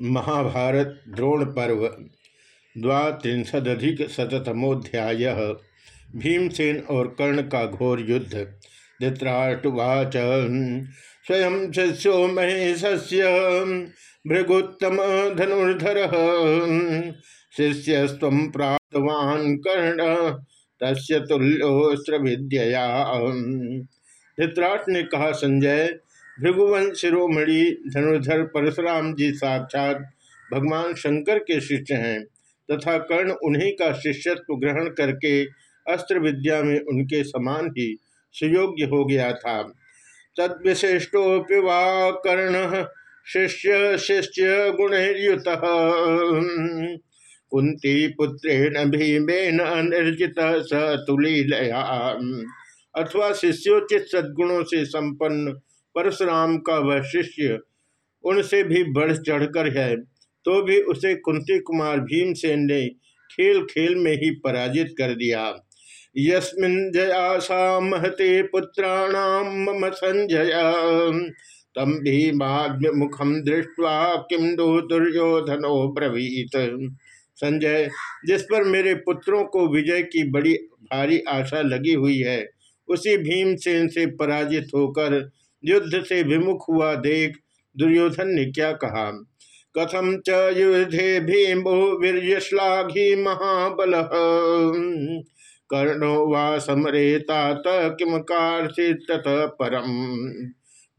महाभारत द्रोण पर्व द्वांशदधिक शतमोध्याय भीमसेन और कर्ण का घोर युद्ध। धृतराष्ट्रवाच स्वयं शिष्यो महेशस्य भृगुत्तम धनुर्धर शिष्य स्व प्राप्तवान कर्ण, तस्य तुल्योस्त्र विद्या धृतराष्ट्र ने कहा, संजय भृगुवंश शिरोमणि धनुर्धर परशुराम जी साक्षात भगवान शंकर के शिष्य हैं तथा कर्ण उन्हीं का शिष्यत्व ग्रहण करके अस्त्र विद्या में उनके समान ही सुयोग्य हो गया था। तद विशिष्टोपि वा कर्ण शिष्य शिष्य गुणयुत कुंती पुत्रेण भीमेन निर्जित स अथवा शिष्योचित सद्गुणों से संपन्न परशुराम का वह शिष्य उनसे भी बढ़ चढ़कर है तो भी उसे कुंती कुमार भीमसेन ने खेल खेल में ही पराजित कर दिया। यस्मिन जयासा महते पुत्राणाम मम संजय। तम भीमाग्य मुखम दृष्टवा किम दो दुर्योधनो ब्रवीत। संजय, जिस पर मेरे पुत्रों को विजय की बड़ी भारी आशा लगी हुई है, उसी भीमसेन से पराजित होकर युद्ध से विमुख हुआ, देख दुर्योधन ने क्या कहा। कथम च युद्धे भीमो वीरश्लाघी महाबल? कर्णो वा समरेता किम तत परम?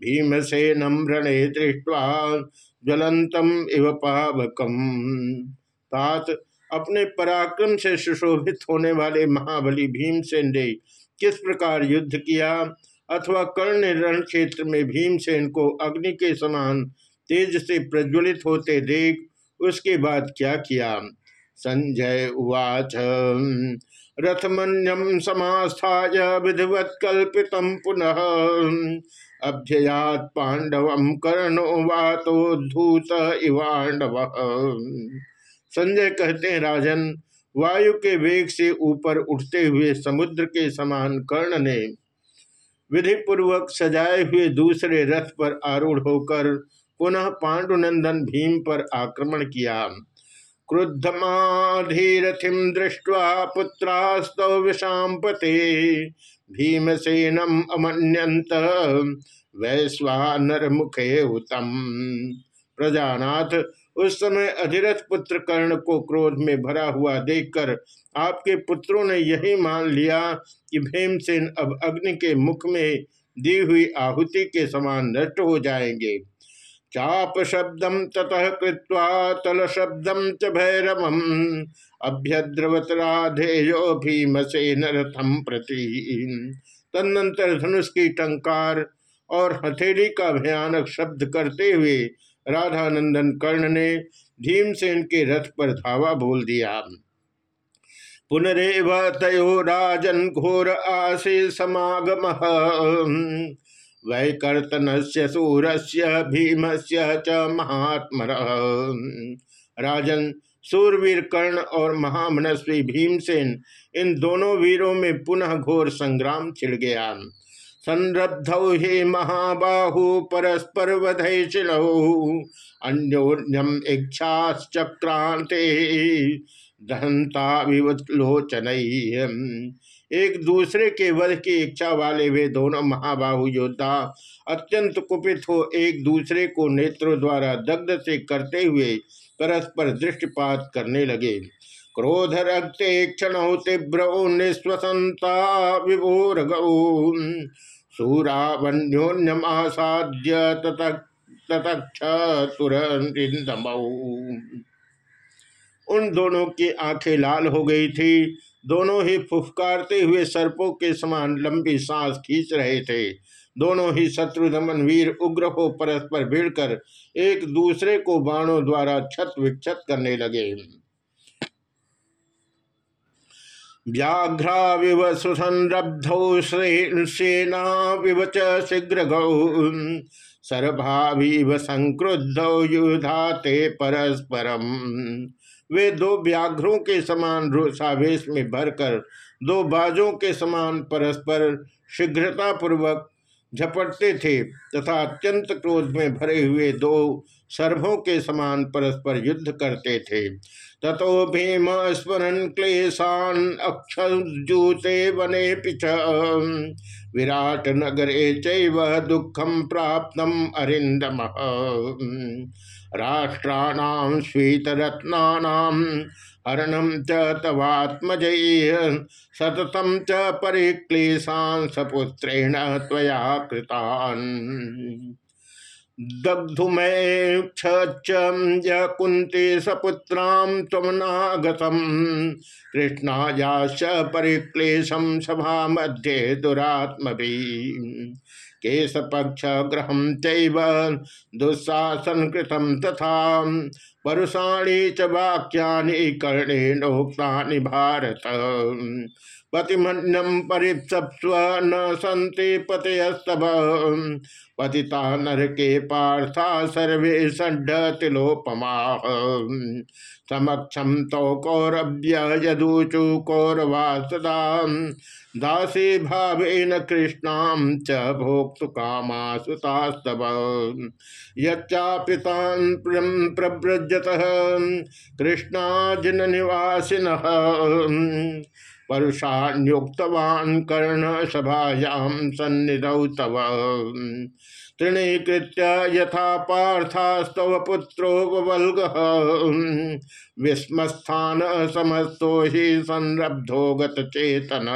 भीमसेनम रणे दृष्टवा ज्वलंतम इव पावकम। तात अपने पराक्रम से सुशोभित होने वाले महाबली भीमसेन ने किस प्रकार युद्ध किया? अथवा कर्ण रण क्षेत्र में भीमसेन को अग्नि के समान तेज से प्रज्वलित होते देख उसके बाद क्या किया? संजय उवाच रथमन्यम समास्थाय विधिवत कल्पित पुनः। अभ्ययात पांडव कर्णो वातोधूत इवांडव संजय कहते हैं, राजन, वायु के वेग से ऊपर उठते हुए समुद्र के समान कर्ण ने विधि पूर्वक सजाए हुए दूसरे रथ पर आरूढ़ होकर पुनः पांडुनंदन भीम पर आक्रमण किया। क्रुद्धमाधीरथिम दृष्ट्वा पुत्रास्तौ विषापते भीमसेनम अमन्यंत वैश्वानर मुखे उत्तम प्रजानाथ उस समय अधिरथ पुत्र कर्ण को क्रोध में भरा हुआ देखकर आपके पुत्रों ने यही मान लिया कि भीमसेन अब अग्नि के मुख में दी हुई आहुति के समान नष्ट हो जाएँगे। चाप शब्दम ततः कृत्वा तल शब्दम च भैरवम। अभ्यद्रवत राधेयो भीमसेन रथम प्रति। तदनंतर धनुष की टंकार और हथेली का भयानक शब्द करते हुए राधानंदन कर्ण ने भीमसेन के रथ पर धावा बोल दिया। पुनरेव तयो राजन घोर आसे समागम। वैकर्तन से सूर से भीम से च महात्म राजन, सूरवीर कर्ण और महामनस्वी भीमसेन इन दोनों वीरों में पुनः घोर संग्राम छिड़ गया। संरब्धौ हे महाबाहु परस्पर वधैशिलौ अन्योन्यम इच्छाश्चक्रांते दहंता विवलोचन एक दूसरे के वध की इच्छा वाले वे दोनों महाबाहु योद्धा अत्यंत कुपित हो एक दूसरे को नेत्रों द्वारा दग्ध से करते हुए परस्पर दृष्टिपात करने लगे। क्रोध रक्ते क्षण तीव्र निस्वसंता विभोर ततक्ष उन दोनों की आँखें लाल हो गई थी। दोनों ही फुफकारते हुए सर्पों के समान लंबी सांस खींच रहे थे। दोनों ही शत्रु दमन वीर उग्र हो परस्पर भिड़कर एक दूसरे को बाणों द्वारा छत विक्षत करने लगे। व्याघ्राविव सुसंरब्धौ सेना विवच शीघ्र गौ संक्रुद्धौ युधा ते परस्परम। वे दो व्याघ्रों के समान रोषावेश में भरकर दो बाजों के समान परस्पर शीघ्रता पूर्वक झपटते थे तथा अत्यंत क्रोध में भरे हुए दो सर्भों के समान परस्पर युद्ध करते थे। ततो भीम स्मरण क्लेशान अक्षजूते वने पिछ विराट नगरे चैव दुखम प्राप्त अरिंदम राष्ट्राणाम श्वेतरत्नानाम हरणम च तवात्मजय सततम च परिक्लेशान सपुत्रेण त्वया कृतान्। दग्धुमय कुंती सपुत्रां त्वमनागतम। कृष्णायाश्च परिक्लेशम सभा मध्ये दुरात्म केश पक्ष ग्रहम चैव दुस्साहसन कृतम तथा। परुषाणी च वाक्यानि कर्णेनोक्तानि भारत। पतिमन्यम परिप्सप्स्व न संति पतयस्तभ पतिता नरके पार्था सर्वे सड्ढ तिलोपमा समक्षम तो कौरभ्य यदूचु कौरवा सदा दासी भावेन कृष्णाम च भोक्तु कामा सुतास्तव यच्चापितान् प्रव्रजत। कृष्णा जिन निवासिन परुषान्युक्तवान् कर्ण सभायां सन्निधौ तव। तृणीकृत्य यथा पार्थास्तव पुत्रो वल्ग। विस्मस्थान समस्तो ही संरब्धो गतचेतन।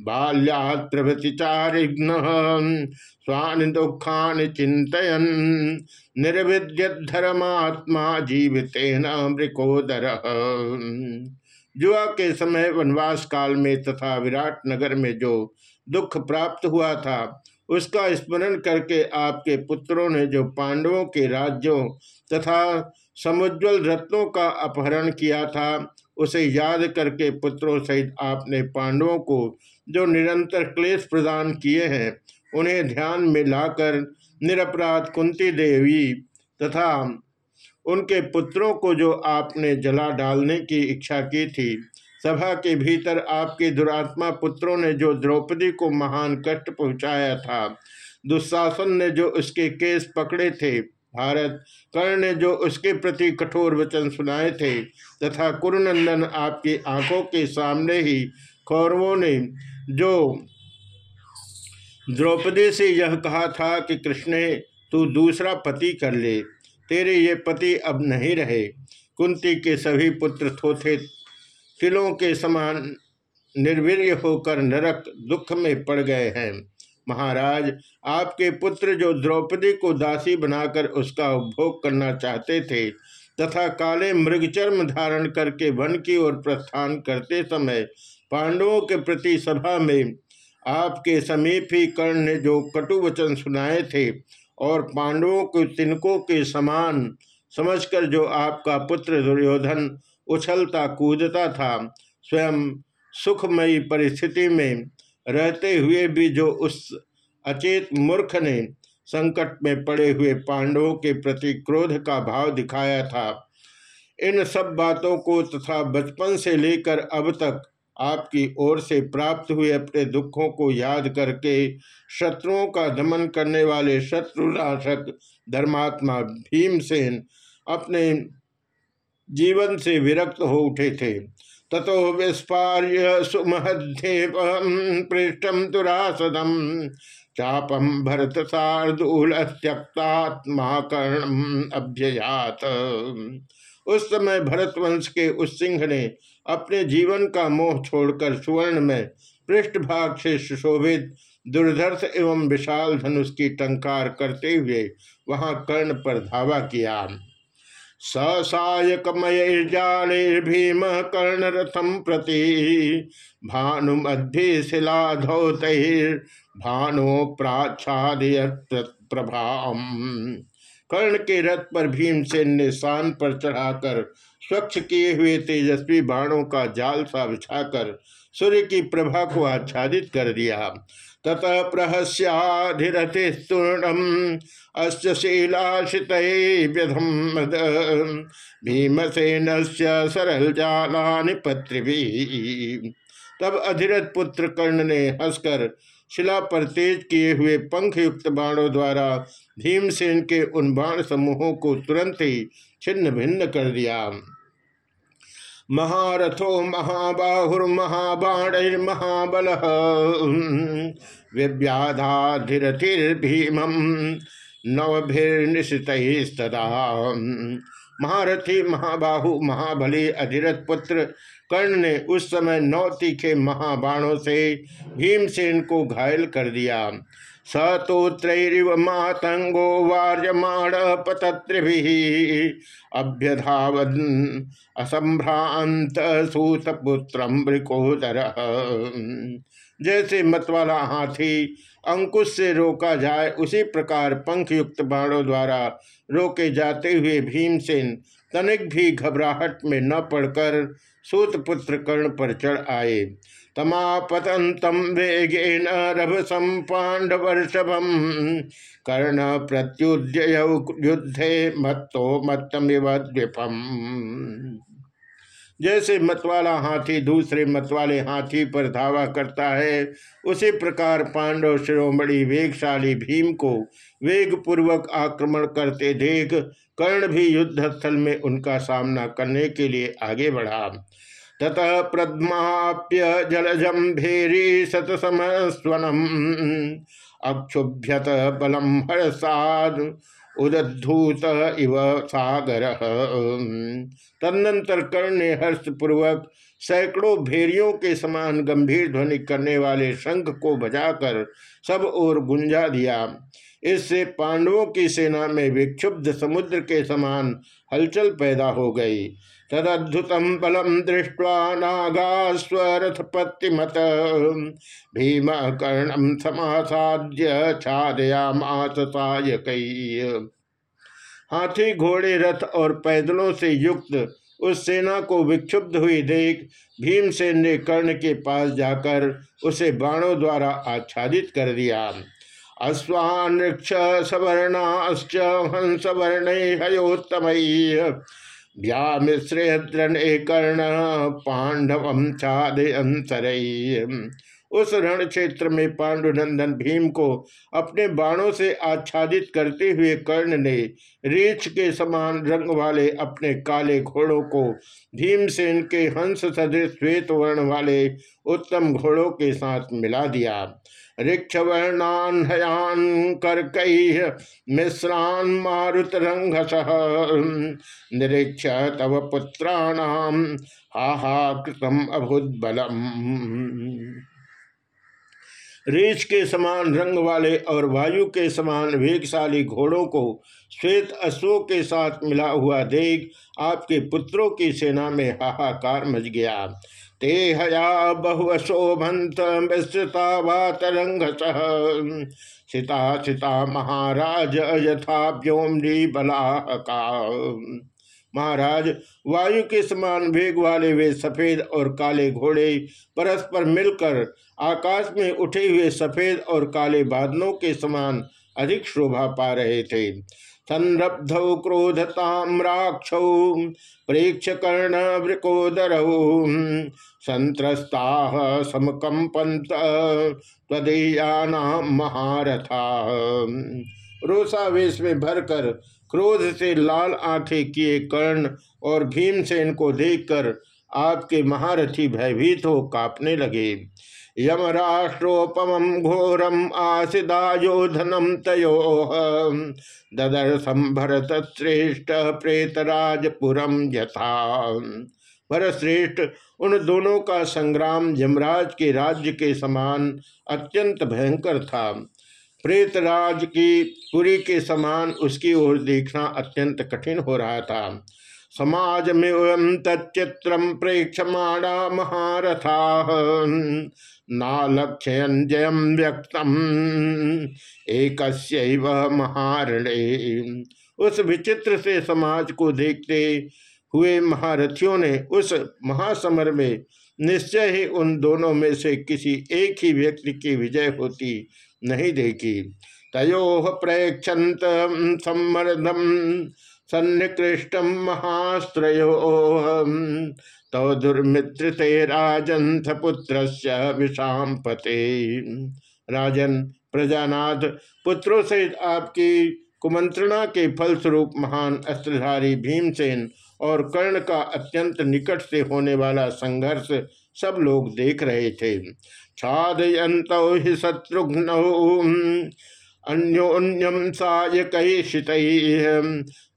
बाल्यात् प्रभृति चारिघ्न। स्वानि दुखानि चिंतन निर्विद्य धर्मात्मा जीवितेन मृकोदर। जुआ के समय वनवास काल में तथा विराट नगर में जो दुख प्राप्त हुआ था, उसका स्मरण करके आपके पुत्रों ने जो पांडवों के राज्यों तथा समुज्वल रत्नों का अपहरण किया था, उसे याद करके पुत्रों सहित आपने पांडवों को जो निरंतर क्लेश प्रदान किए हैं, उन्हें ध्यान में लाकर निरपराध कुंती देवी तथा उनके पुत्रों को जो आपने जला डालने की इच्छा की थी, सभा के भीतर आपके दुरात्मा पुत्रों ने जो द्रौपदी को महान कष्ट पहुँचाया था, दुशासन ने जो उसके केस पकड़े थे, भारत कर्ण ने जो उसके प्रति कठोर वचन सुनाए थे, तथा कुरुनंदन आपकी आँखों के सामने ही कौरवों ने जो द्रौपदी से यह कहा था कि कृष्ण, तू दूसरा पति कर ले। तेरे ये पति अब नहीं रहे। कुंती के सभी पुत्र थोथे। तिलों के समान निर्वीर्य होकर नरक दुख में पड़ गए हैं। महाराज, आपके पुत्र जो द्रौपदी को दासी बनाकर उसका उपभोग करना चाहते थे, तथा काले मृगचर्म धारण करके वन की ओर प्रस्थान करते समय पांडवों के प्रति सभा में आपके समीप ही कर्ण ने जो कटु वचन सुनाए थे और पांडवों को तिनकों के समान समझकर जो आपका पुत्र दुर्योधन उछलता कूदता था, स्वयं सुखमयी परिस्थिति में रहते हुए भी जो उस अचेत मूर्ख ने संकट में पड़े हुए पांडवों के प्रति क्रोध का भाव दिखाया था, इन सब बातों को तथा बचपन से लेकर अब तक आपकी ओर से प्राप्त हुए अपने दुखों को याद करके, शत्रुओं का दमन करने वाले शत्रुनाशक धर्मात्मा भीमसेन अपने जीवन से विरक्त हो उठे थे। ततो विस्पार्य सुमहदेव पृष्ठम दुरासदम चापम भरत शार्दूल त्यक्तात्मा कर्णम अभ्ययात। उस समय भरतवंश के उस सिंह ने अपने जीवन का मोह छोड़कर सुवर्ण में पृष्ठभाग से सुशोभित, दुर्धर्ष एवं विशाल धनुष की टंकार करते हुए वहाँ कर्ण पर धावा किया। भीम कर्ण रथम प्रति शिला भानु प्राच्छादय प्रभा कर्ण के रथ पर भीमसेन ने शान पर चढ़ाकर, स्वच्छ किए हुए तेजस्वी बाणों का जाल सा बिछाकर सूर्य की प्रभा को आच्छादित कर दिया। ततः प्रहस्याधिरथे स्तूर्णम अश्चिलाशित व्यधम। भीमसेन सरल जाला पृथ्वी। तब अधिरथ पुत्र कर्ण ने हंसकर शिला पर तेज किए हुए पंख युक्त बाणों द्वारा भीमसेन के उन बाण समूहों को तुरंत ही छिन्न भिन्न कर दिया। महारथो महाबाहुर्महाबाणैर्महाबल विव्याधाधिरथिर्भीमं नवभिर्निशितस्तदा। महारथी महाबाहु महाबली अधिरथ पुत्र कर्ण ने उस समय नौ तीखे महाबाणों से भीमसेन को घायल कर दिया। स तो त्रैरिव मातंगो वार्यमाण पतत्रिभि अभ्यधावन असंभ्रांत सूतपुत्र मृकोदर। जैसे मतवाला हाथी अंकुश से रोका जाए, उसी प्रकार पंख युक्त बाणों द्वारा रोके जाते हुए भीमसेन तनिक भी घबराहट में न पड़कर सूतपुत्र कर्ण पर चढ़ आए। तमापतंतम वेगेन रभसम पांडवर्षभम कर्ण प्रत्युद्य युद्धे मत्तो मत्तमिव द्विपम। जैसे मतवाला हाथी दूसरे मतवाले हाथी पर धावा करता है, उसी प्रकार पांडव शिरोमणि वेगशाली भीम को वेग पूर्वक आक्रमण करते देख, कर्ण भी युद्ध स्थल में उनका सामना करने के लिए आगे बढ़ा। ततः प्रद्माप्य जलजम भेरी शतसमस्वनम अक्षुभ्यत बलम हर्षाद उदधूत इव सागर। तदनंतर कर्ण ने हर्षपूर्वक सैकड़ों भेरियों के समान गंभीर ध्वनि करने वाले शंख को बजाकर सब ओर गुंजा दिया। इससे पांडवों की सेना में विक्षुब्ध समुद्र के समान हलचल पैदा हो गई। तदद्भुतम बलम दृष्ट्वा नागास्वरथपत्तिमत। भीम कर्णम समासाद्य छादयामास हाथी, घोड़े, रथ और पैदलों से युक्त उस सेना को विक्षुब्ध हुई देख भीमसेन ने कर्ण के पास जाकर उसे बाणों द्वारा आच्छादित कर दिया। अश्वानृक्ष सवर्णाश्च हंस वर्ण हयोत्तम। व्यामिश्रेद्रणे कर्ण पांडव छादयंतर उस रण क्षेत्र में पांडुनंदन भीम को अपने बाणों से आच्छादित करते हुए कर्ण ने रीछ के समान रंग वाले अपने काले घोड़ों को भीमसेन के हंस सदृश श्वेत वर्ण वाले उत्तम घोड़ों के साथ मिला दिया। ऋक्ष वर्णान हयान करक मारुत रंगस निरीक्ष तव पुत्राण अभुत बलम रेच के समान रंग वाले और वायु के समान वेगशाली घोड़ों को श्वेत अश्वों के साथ मिला हुआ देख आपके पुत्रों की सेना में हाहाकार मच गया। ते हया बहुशोभंत मिश्रिता वातरंग सीता सीता महाराज यथा व्योमनी बला महाराज, वायु के समान वेग वाले वे सफ़ेद और काले घोड़े परस्पर मिलकर आकाश में उठे हुए सफ़ेद और काले बादलों के समान अधिक शोभा पा रहे थे। संरब्ध क्रोधताम्राक्ष प्रेक्ष कर्ण वृकोदर संत्रस्ता समकंपंत तदीयाना महारथा। रोसावेश में भरकर क्रोध से लाल आँखें किए कर्ण और भीमसेन को देखकर आपके महारथी भयभीत हो कांपने लगे। यमराष्ट्रोपम घोरम आसिदायोधनम तयो। ददर्शम भरत श्रेष्ठ प्रेतराजपुरम यथा। भरतश्रेष्ठ, उन दोनों का संग्राम यमराज के राज्य के समान अत्यंत भयंकर था। प्रेतराज की पुरी के समान उसकी ओर देखना अत्यंत कठिन हो रहा था। समाज में तच्चित्रम प्रेक्षमाणा महारथा नालक्षयन जयम व्यक्तम एक महारणे। उस विचित्र से समाज को देखते हुए महारथियों ने उस महासमर में निश्चय ही उन दोनों में से किसी एक ही व्यक्ति की विजय होती नहीं देखी। तयो प्रेक्षत सम्मर्दम सन्निकृष्टम महास्त्रो तव दुर्मित्र ते राजंथ पुत्र पते राजन प्रजानाथ, पुत्रों सहित आपकी कुमंत्रणा के फलस्वरूप महान अस्त्रधारी भीमसेन और कर्ण का अत्यंत निकट से होने वाला संघर्ष सब लोग देख रहे थे। छादयंत ही शत्रुघ्न। अन्योन्यम सायकशित।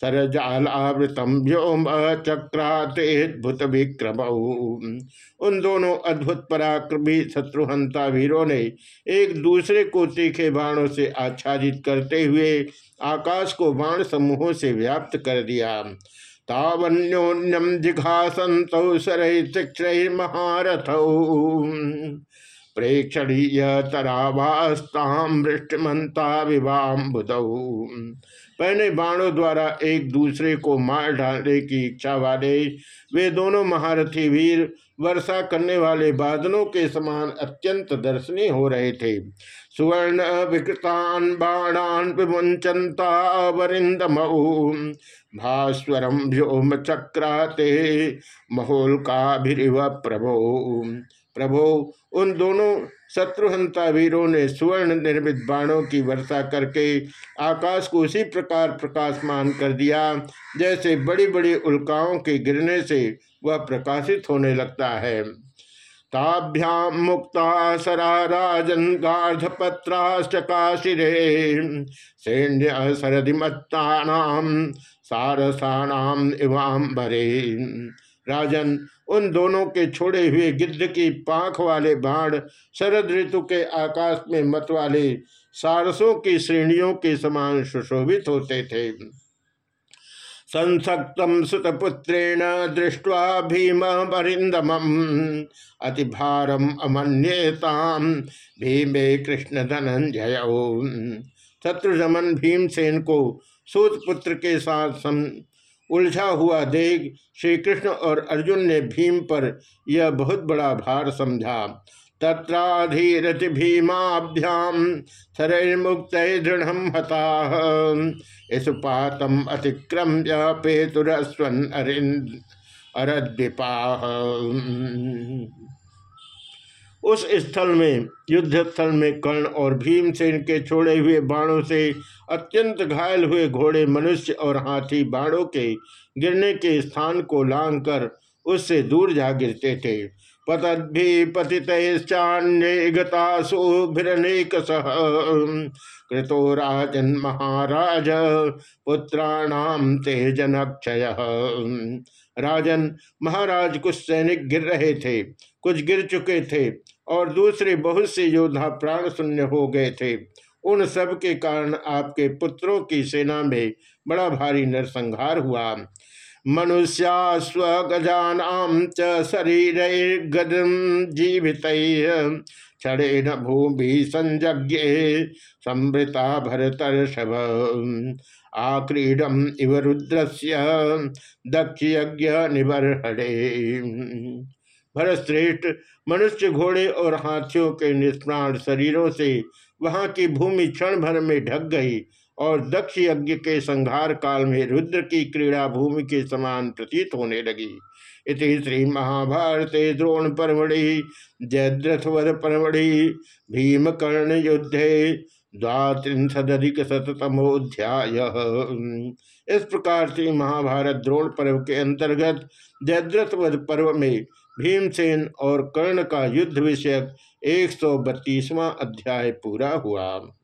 सरजालावृतम व्योम चक्रातेभुत विक्रम उन दोनों अद्भुत पराक्रमी शत्रुहंता वीरों ने एक दूसरे को तीखे बाणों से आच्छादित करते हुए आकाश को बाण समूहों से व्याप्त कर दिया। तावन्योन्यम जिघासंत महारथ प्रेक्षणीय तरावास्ताम वृष्टिमंता विवाम बुधऊ पहले बाणों द्वारा एक दूसरे को मार डालने की इच्छा वाले, वे दोनों महारथी वीर वर्षा करने वाले बादलों के समान अत्यंत दर्शनीय हो रहे थे। सुवर्ण विकृतान बाणान विमुंचनता वरिंदम भास्वरम व्योम चक्राते महोल का भी प्रभो। प्रभो, उन दोनों शत्रुहंता वीरों ने सुवर्ण निर्मित बाणों की वर्षा करके आकाश को उसी प्रकार प्रकाशमान कर दिया, जैसे बड़ी बड़ी उल्काओं के गिरने से वह प्रकाशित होने लगता है। ताभ्याम मुक्ता सरा राजन गार्धपत्राश्चकाशिरे सैन्य सरदिमत्तानाम सारसानाम इवाम भरे। राजन, उन दोनों के छोड़े हुए गिद्ध की पाख वाले बाण शरद ऋतु के आकाश में मत वाले सारसों की श्रेणियों के समान सुशोभित होते थे। संसक्तम सुतपुत्रेण दृष्ट्वा भीम परिंदम अति भारम अमन्येताम भीमे कृष्ण धनंजय शत्रुजमन भीमसेन को सूतपुत्र के साथ उलझा हुआ देख श्री कृष्ण और अर्जुन ने भीम पर यह बहुत बड़ा भार समझा। तत्राधीरति भीमाभ्याम शरैर्मुक्त दृढ़ हता। इसुपातम अतिक्रम पेतुरस्वन अरिंद अरद्विपा। उस स्थल में युद्ध स्थल में कर्ण और भीमसेन के छोड़े हुए बाणों से अत्यंत घायल हुए घोड़े मनुष्य और हाथी बाणों के गिरने के स्थान को लांग कर उससे दूर जा गिरते थे। पतद्भि गता सुभिरनेक सह कृतो राजन महाराज पुत्राणाम तेजनक्षय। राजन, महाराज कुछ सैनिक गिर रहे थे, कुछ गिर चुके थे, और दूसरे बहुत से योद्धा प्राण शून्य हो गए थे। उन सब के कारण आपके पुत्रों की सेना में बड़ा भारी नरसंहार हुआ। मनुष्या स्वगजानाम च शरीर जीवित। क्षणे भूमि संज्ञ संवृता भरतर्षभ। आक्रीडम इव रुद्रस्य दक्ष यज्ञ निबर्हणे। भरतश्रेष्ठ मनुष्य घोड़े और हाथियों के निष्प्राण शरीरों से वहाँ की भूमि क्षण भर में ढक गई और दक्ष यज्ञ के संहार काल में रुद्र की क्रीड़ा भूमि के समान प्रतीत होने लगी। इति श्री महाभारत द्रोण परमढ़ि जयद्रथवध परमढ़ि भीम कर्ण युद्धे द्वात्रिशदिक शतमोध्याय इस प्रकार से महाभारत द्रोण पर्व के अंतर्गत जयद्रथ पर्व में भीमसेन और कर्ण का युद्ध विषयक एक अध्याय पूरा हुआ।